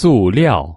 塑料。